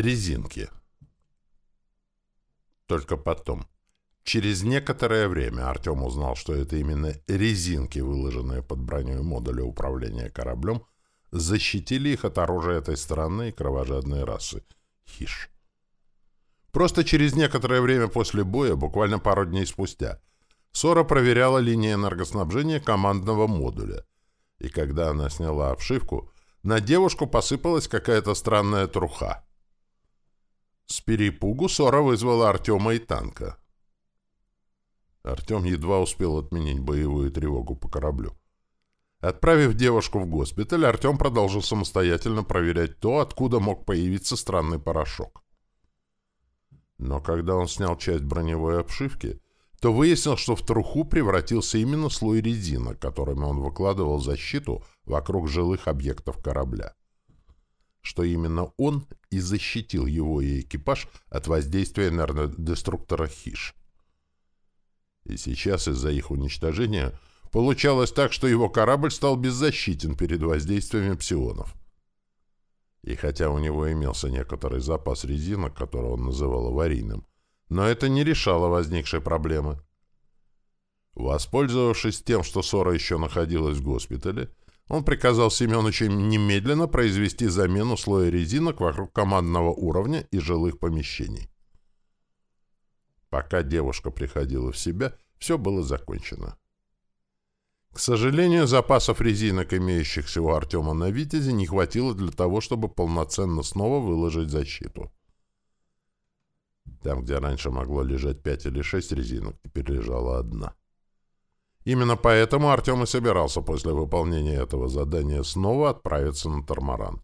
резинки. Только потом. Через некоторое время Артем узнал, что это именно резинки, выложенные под броней модуля управления кораблем, защитили их от оружия этой странной и кровожадной расы — хиш. Просто через некоторое время после боя, буквально пару дней спустя, Сора проверяла линии энергоснабжения командного модуля, и когда она сняла обшивку, на девушку посыпалась какая-то странная труха. С перепугу Сора вызвала Артема и танка. Артем едва успел отменить боевую тревогу по кораблю. Отправив девушку в госпиталь, Артем продолжил самостоятельно проверять то, откуда мог появиться странный порошок. Но когда он снял часть броневой обшивки, то выяснил, что в труху превратился именно слой резина, которыми он выкладывал защиту вокруг жилых объектов корабля. Что именно он и защитил его и экипаж от воздействия энергодеструктора «Хиш». И сейчас из-за их уничтожения получалось так, что его корабль стал беззащитен перед воздействиями псионов. И хотя у него имелся некоторый запас резинок, который он называл аварийным, но это не решало возникшей проблемы. Воспользовавшись тем, что Сора еще находилась в госпитале, он приказал Семеновичу немедленно произвести замену слоя резинок вокруг командного уровня и жилых помещений. Пока девушка приходила в себя, все было закончено. К сожалению, запасов резинок, имеющихся у Артема на «Витязе», не хватило для того, чтобы полноценно снова выложить защиту. Там, где раньше могло лежать пять или шесть резинок, теперь лежала одна. Именно поэтому Артем и собирался после выполнения этого задания снова отправиться на Тормаран.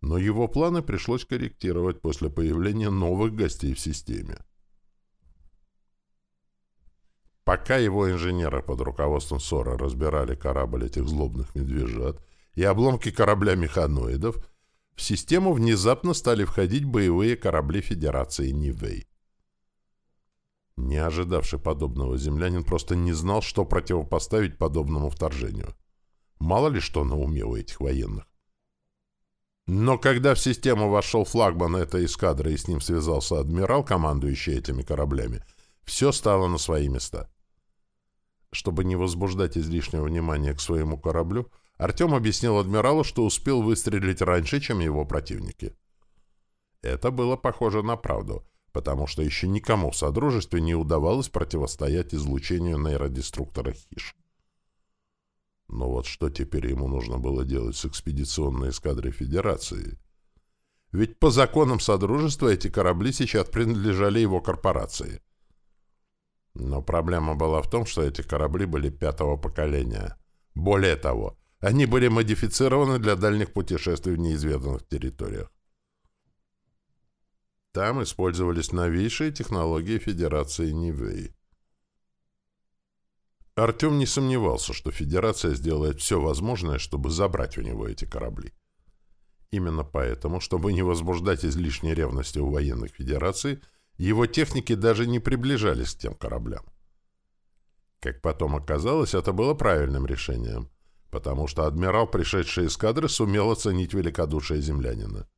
Но его планы пришлось корректировать после появления новых гостей в системе. Пока его инженеры под руководством Сора разбирали корабль этих злобных медвежат и обломки корабля механоидов, в систему внезапно стали входить боевые корабли Федерации Нивей. Не ожидавший подобного землянин просто не знал, что противопоставить подобному вторжению. Мало ли что на уме у этих военных. Но когда в систему вошел флагман этой эскадры и с ним связался адмирал, командующий этими кораблями, все стало на свои места. Чтобы не возбуждать излишнего внимания к своему кораблю, Артем объяснил адмиралу, что успел выстрелить раньше, чем его противники. Это было похоже на правду, потому что еще никому в Содружестве не удавалось противостоять излучению нейродеструктора «Хиш». Но вот что теперь ему нужно было делать с экспедиционной эскадрой Федерации? Ведь по законам Содружества эти корабли сейчас принадлежали его корпорации. Но проблема была в том, что эти корабли были пятого поколения. Более того, они были модифицированы для дальних путешествий в неизведанных территориях. Там использовались новейшие технологии Федерации Нивей. Артем не сомневался, что Федерация сделает все возможное, чтобы забрать у него эти корабли. Именно поэтому, чтобы не возбуждать излишней ревности у военных Федераций, его техники даже не приближались к тем кораблям. Как потом оказалось, это было правильным решением, потому что адмирал, пришедший из кадры, сумел оценить великодушие землянина.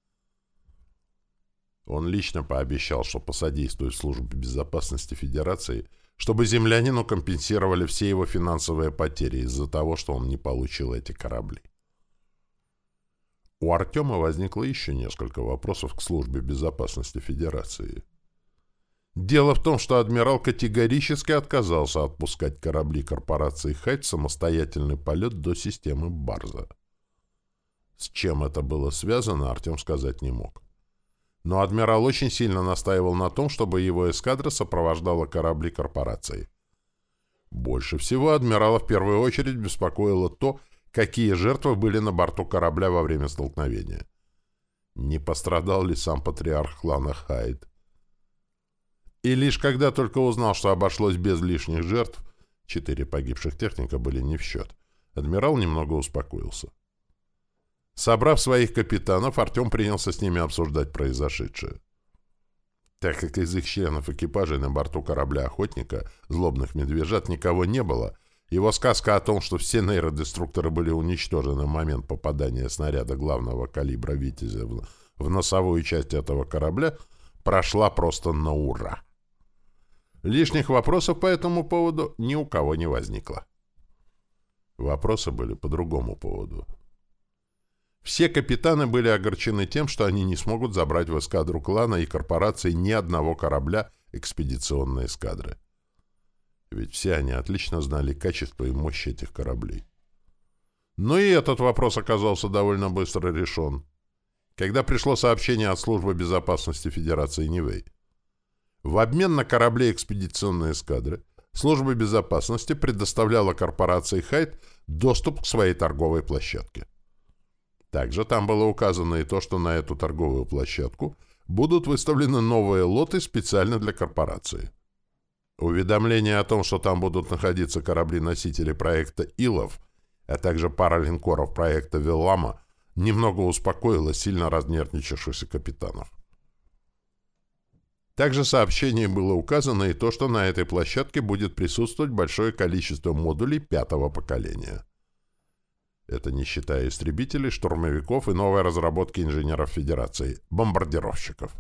Он лично пообещал, что посодействует службе безопасности Федерации, чтобы землянину компенсировали все его финансовые потери из-за того, что он не получил эти корабли. У Артема возникло еще несколько вопросов к службе безопасности Федерации. Дело в том, что адмирал категорически отказался отпускать корабли корпорации «Хайт» в самостоятельный полет до системы Барза. С чем это было связано, Артем сказать не мог. Но адмирал очень сильно настаивал на том, чтобы его эскадра сопровождала корабли корпорации. Больше всего адмирала в первую очередь беспокоило то, какие жертвы были на борту корабля во время столкновения. Не пострадал ли сам патриарх клана Хайд? И лишь когда только узнал, что обошлось без лишних жертв, четыре погибших техника были не в счет, адмирал немного успокоился. Собрав своих капитанов, Артем принялся с ними обсуждать произошедшее. Так как из их членов экипажа на борту корабля «Охотника» злобных медвежат никого не было, его сказка о том, что все нейродеструкторы были уничтожены в момент попадания снаряда главного калибра «Витязя» в носовую часть этого корабля прошла просто на ура. Лишних вопросов по этому поводу ни у кого не возникло. Вопросы были по другому поводу. Все капитаны были огорчены тем, что они не смогут забрать в эскадру клана и корпорации ни одного корабля экспедиционной эскадры. Ведь все они отлично знали качество и мощь этих кораблей. Но и этот вопрос оказался довольно быстро решен, когда пришло сообщение от Службы безопасности Федерации Нивэй. В обмен на корабли экспедиционной эскадры Служба безопасности предоставляла корпорации Хайт доступ к своей торговой площадке. Также там было указано и то, что на эту торговую площадку будут выставлены новые лоты специально для корпорации. Уведомление о том, что там будут находиться корабли-носители проекта «Илов», а также пара линкоров проекта «Веллама», немного успокоило сильно разнервничавшихся капитанов. Также в сообщении было указано и то, что на этой площадке будет присутствовать большое количество модулей пятого поколения. Это не считая истребителей, штурмовиков и новой разработки инженеров Федерации — бомбардировщиков.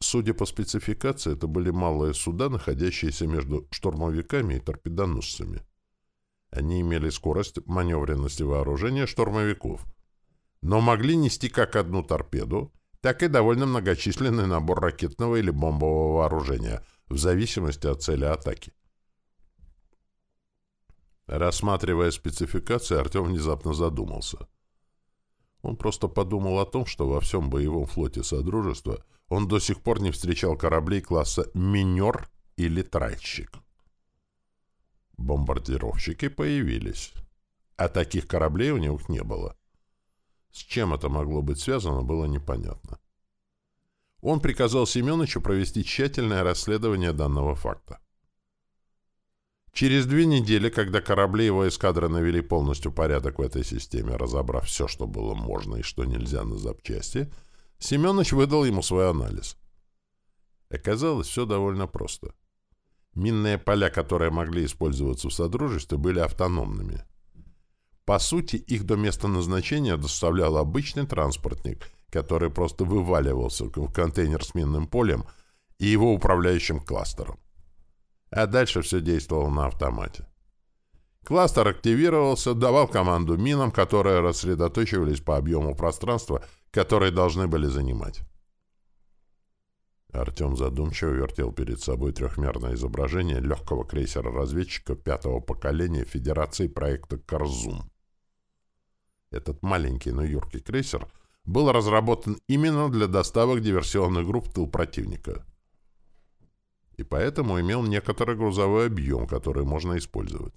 Судя по спецификации, это были малые суда, находящиеся между штурмовиками и торпедоносцами. Они имели скорость маневренности вооружения штурмовиков, но могли нести как одну торпеду, так и довольно многочисленный набор ракетного или бомбового вооружения, в зависимости от цели атаки. Рассматривая спецификации, Артем внезапно задумался. Он просто подумал о том, что во всем боевом флоте Содружества он до сих пор не встречал кораблей класса «Минер» или «Тральщик». Бомбардировщики появились, а таких кораблей у них не было. С чем это могло быть связано, было непонятно. Он приказал Семеновичу провести тщательное расследование данного факта. Через две недели, когда корабли его эскадры навели полностью порядок в этой системе, разобрав все, что было можно и что нельзя на запчасти, Семенович выдал ему свой анализ. Оказалось, все довольно просто. Минные поля, которые могли использоваться в Содружестве, были автономными. По сути, их до места назначения доставлял обычный транспортник, который просто вываливался в контейнер с минным полем и его управляющим кластером а дальше все действовало на автомате. Кластер активировался, давал команду минам, которые рассредоточивались по объему пространства, которые должны были занимать. Артем задумчиво вертел перед собой трехмерное изображение легкого крейсера-разведчика пятого поколения Федерации проекта «Корзум». Этот маленький, но юркий крейсер был разработан именно для доставок диверсионных групп в тыл противника — и поэтому имел некоторый грузовой объем, который можно использовать.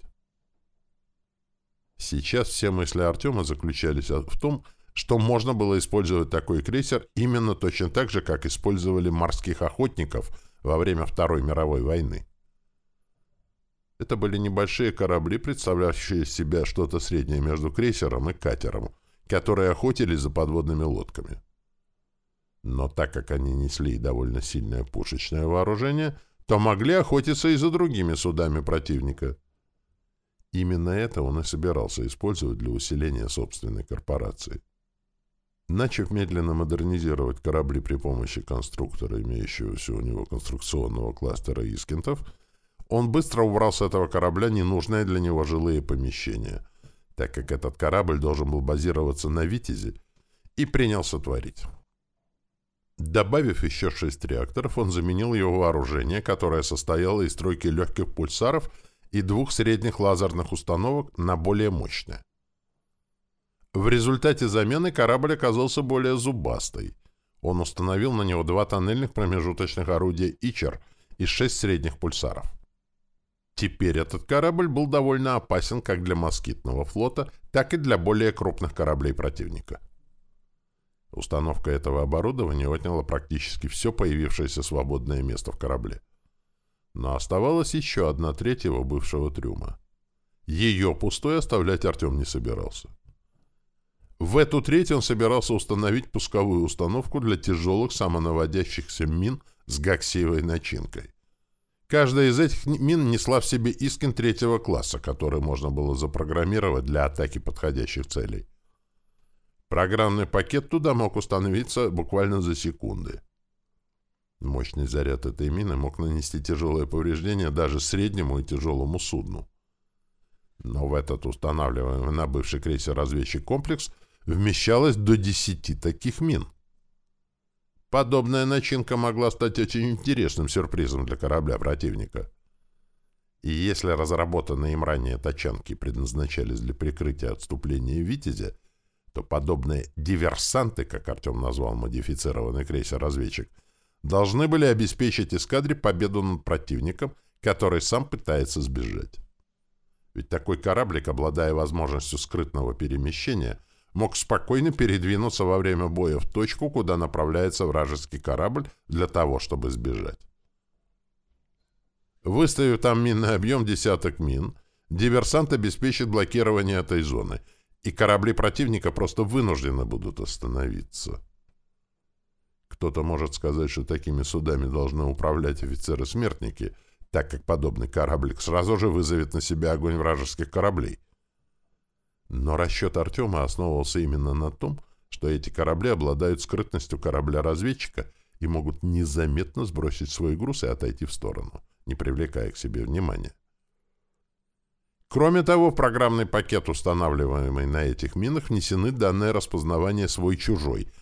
Сейчас все мысли Артема заключались в том, что можно было использовать такой крейсер именно точно так же, как использовали морских охотников во время Второй мировой войны. Это были небольшие корабли, представляющие себя что-то среднее между крейсером и катером, которые охотились за подводными лодками. Но так как они несли довольно сильное пушечное вооружение – то могли охотиться и за другими судами противника. Именно это он и собирался использовать для усиления собственной корпорации. Начав медленно модернизировать корабли при помощи конструктора, имеющегося у него конструкционного кластера Искентов, он быстро убрал с этого корабля ненужные для него жилые помещения, так как этот корабль должен был базироваться на «Витязе», и принялся творить. Добавив еще шесть реакторов, он заменил его вооружение, которое состояло из тройки легких пульсаров и двух средних лазерных установок, на более мощное. В результате замены корабль оказался более зубастой. Он установил на него два тоннельных промежуточных орудия «Ичер» и шесть средних пульсаров. Теперь этот корабль был довольно опасен как для москитного флота, так и для более крупных кораблей противника. Установка этого оборудования отняла практически все появившееся свободное место в корабле. Но оставалась еще одна треть его бывшего трюма. Ее пустой оставлять Артем не собирался. В эту треть он собирался установить пусковую установку для тяжелых самонаводящихся мин с гаксиевой начинкой. Каждая из этих мин несла в себе искин третьего класса, который можно было запрограммировать для атаки подходящих целей. Программный пакет туда мог установиться буквально за секунды. Мощный заряд этой мины мог нанести тяжелое повреждение даже среднему и тяжелому судну. Но в этот устанавливаемый на бывший крейсер-разведчик комплекс вмещалось до 10 таких мин. Подобная начинка могла стать очень интересным сюрпризом для корабля противника. И если разработанные им ранее тачанки предназначались для прикрытия отступления «Витязя», то подобные «диверсанты», как Артем назвал модифицированный крейсер-разведчик, должны были обеспечить эскадре победу над противником, который сам пытается сбежать. Ведь такой кораблик, обладая возможностью скрытного перемещения, мог спокойно передвинуться во время боя в точку, куда направляется вражеский корабль для того, чтобы сбежать. Выставив там минный объем десяток мин, диверсант обеспечит блокирование этой зоны, и корабли противника просто вынуждены будут остановиться. Кто-то может сказать, что такими судами должны управлять офицеры-смертники, так как подобный кораблик сразу же вызовет на себя огонь вражеских кораблей. Но расчет Артема основывался именно на том, что эти корабли обладают скрытностью корабля-разведчика и могут незаметно сбросить свой груз и отойти в сторону не привлекая к себе внимания. Кроме того, в программный пакет, устанавливаемый на этих минах, внесены данные распознавания свой-чужой.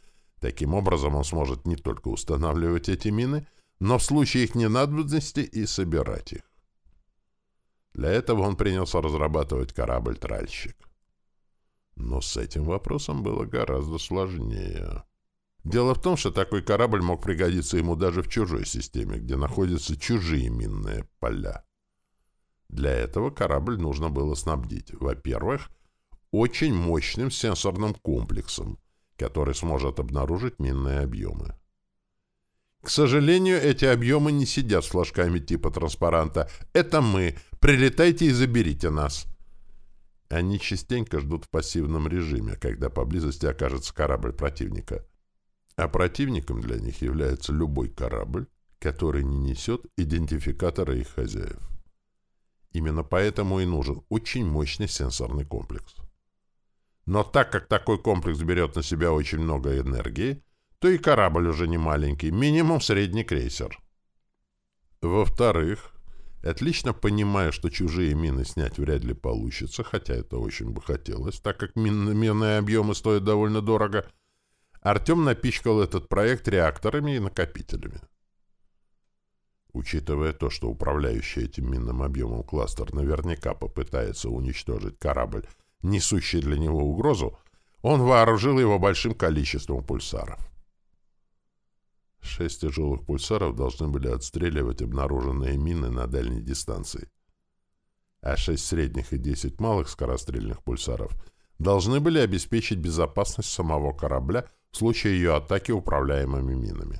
Таким образом, он сможет не только устанавливать эти мины, но в случае их ненадобности и собирать их. Для этого он принялся разрабатывать корабль-тральщик. Но с этим вопросом было гораздо сложнее. Дело в том, что такой корабль мог пригодиться ему даже в чужой системе, где находятся чужие минные поля. Для этого корабль нужно было снабдить, во-первых, очень мощным сенсорным комплексом, который сможет обнаружить минные объемы. К сожалению, эти объемы не сидят с флажками типа транспаранта «Это мы! Прилетайте и заберите нас!» Они частенько ждут в пассивном режиме, когда поблизости окажется корабль противника – а противником для них является любой корабль, который не несет идентификатора их хозяев. Именно поэтому и нужен очень мощный сенсорный комплекс. Но так как такой комплекс берет на себя очень много энергии, то и корабль уже не маленький, минимум средний крейсер. Во-вторых, отлично понимая, что чужие мины снять вряд ли получится, хотя это очень бы хотелось, так как минные объемы стоят довольно дорого – Артем напичкал этот проект реакторами и накопителями. Учитывая то, что управляющий этим минным объемом кластер наверняка попытается уничтожить корабль, несущий для него угрозу, он вооружил его большим количеством пульсаров. Шесть тяжелых пульсаров должны были отстреливать обнаруженные мины на дальней дистанции, а шесть средних и десять малых скорострельных пульсаров должны были обеспечить безопасность самого корабля в случае ее атаки управляемыми минами.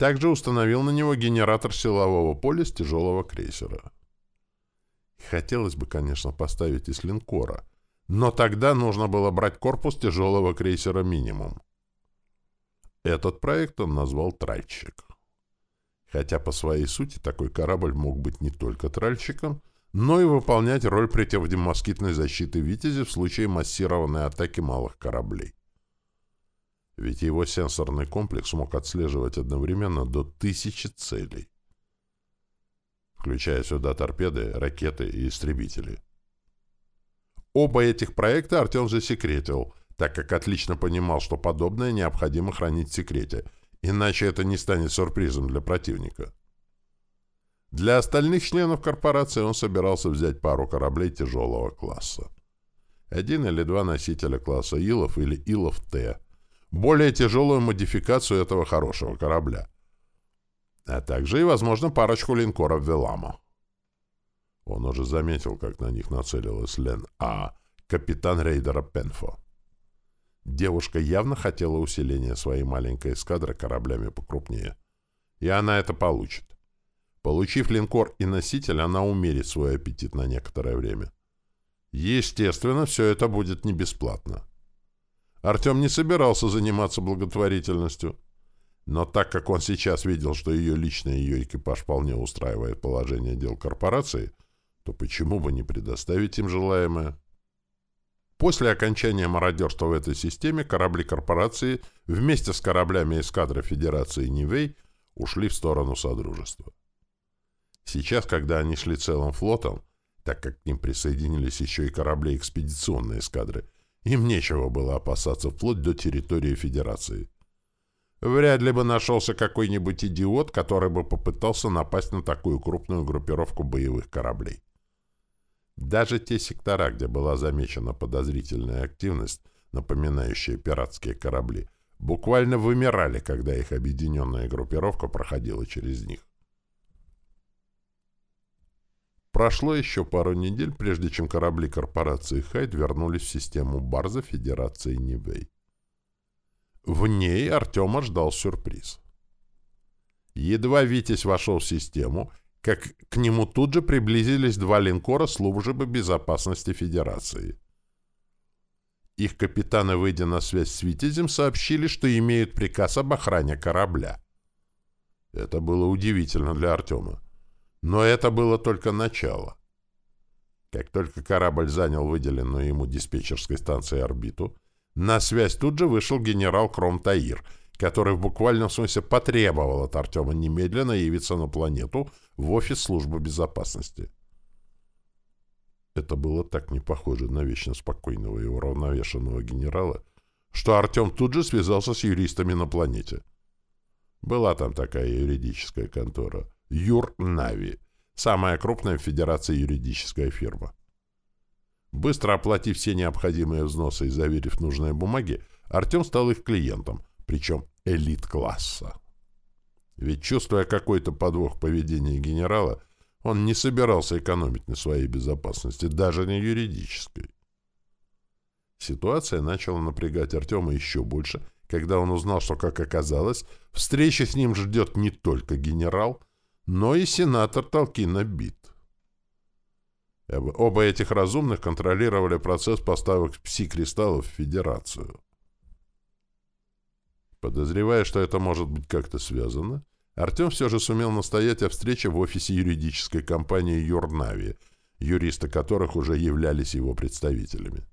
Также установил на него генератор силового поля с тяжелого крейсера. Хотелось бы, конечно, поставить из линкора, но тогда нужно было брать корпус тяжелого крейсера минимум. Этот проект он назвал «Тральщик». Хотя по своей сути такой корабль мог быть не только тральщиком, но и выполнять роль противодемоскитной защиты «Витязи» в случае массированной атаки малых кораблей. Ведь его сенсорный комплекс мог отслеживать одновременно до тысячи целей, включая сюда торпеды, ракеты и истребители. Оба этих проекта Артем засекретил, так как отлично понимал, что подобное необходимо хранить в секрете, иначе это не станет сюрпризом для противника. Для остальных членов корпорации он собирался взять пару кораблей тяжелого класса. Один или два носителя класса Илов или Илов-Т. Более тяжелую модификацию этого хорошего корабля. А также и, возможно, парочку линкоров Велама. Он уже заметил, как на них нацелилась Лен А, капитан рейдера Пенфо. Девушка явно хотела усиления своей маленькой эскадры кораблями покрупнее. И она это получит. Получив линкор и носитель, она умерит свой аппетит на некоторое время. Естественно, все это будет не бесплатно. Артем не собирался заниматься благотворительностью. Но так как он сейчас видел, что ее лично ее экипаж вполне устраивает положение дел корпорации, то почему бы не предоставить им желаемое? После окончания мародерства в этой системе корабли корпорации вместе с кораблями эскадры Федерации Нивей ушли в сторону Содружества. Сейчас, когда они шли целым флотом, так как к ним присоединились еще и корабли экспедиционной эскадры, им нечего было опасаться вплоть до территории Федерации. Вряд ли бы нашелся какой-нибудь идиот, который бы попытался напасть на такую крупную группировку боевых кораблей. Даже те сектора, где была замечена подозрительная активность, напоминающая пиратские корабли, буквально вымирали, когда их объединенная группировка проходила через них. Прошло еще пару недель, прежде чем корабли корпорации «Хайд» вернулись в систему Барза Федерации Нивей. В ней Артема ждал сюрприз. Едва Витязь вошел в систему, как к нему тут же приблизились два линкора службы безопасности Федерации. Их капитаны, выйдя на связь с Витязем, сообщили, что имеют приказ об охране корабля. Это было удивительно для Артема. Но это было только начало. Как только корабль занял выделенную ему диспетчерской станцией орбиту, на связь тут же вышел генерал Кром Таир — который в буквальном смысле потребовал от Артема немедленно явиться на планету в офис службы безопасности. Это было так не похоже на вечно спокойного и уравновешенного генерала, что Артем тут же связался с юристами на планете. Была там такая юридическая контора. Юр Нави. Самая крупная в Федерации юридическая фирма. Быстро оплатив все необходимые взносы и заверив нужные бумаги, Артем стал их клиентом, причем элит-класса. Ведь, чувствуя какой-то подвох в поведении генерала, он не собирался экономить на своей безопасности, даже не юридической. Ситуация начала напрягать Артема еще больше, когда он узнал, что, как оказалось, встреча с ним ждет не только генерал, но и сенатор Толкина Бит. Оба этих разумных контролировали процесс поставок пси-кристаллов в Федерацию. Подозревая, что это может быть как-то связано, Артем все же сумел настоять о встрече в офисе юридической компании «Юрнави», юристы которых уже являлись его представителями.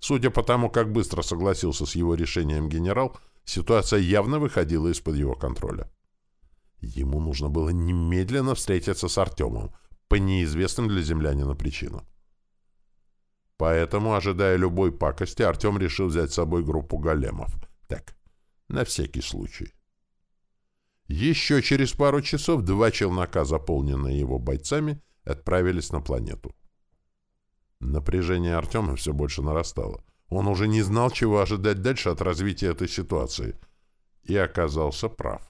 Судя по тому, как быстро согласился с его решением генерал, ситуация явно выходила из-под его контроля. Ему нужно было немедленно встретиться с Артемом по неизвестным для землянина причинам. Поэтому, ожидая любой пакости, Артем решил взять с собой группу големов. Так, на всякий случай. Еще через пару часов два челнока, заполненные его бойцами, отправились на планету. Напряжение Артема все больше нарастало. Он уже не знал, чего ожидать дальше от развития этой ситуации. И оказался прав.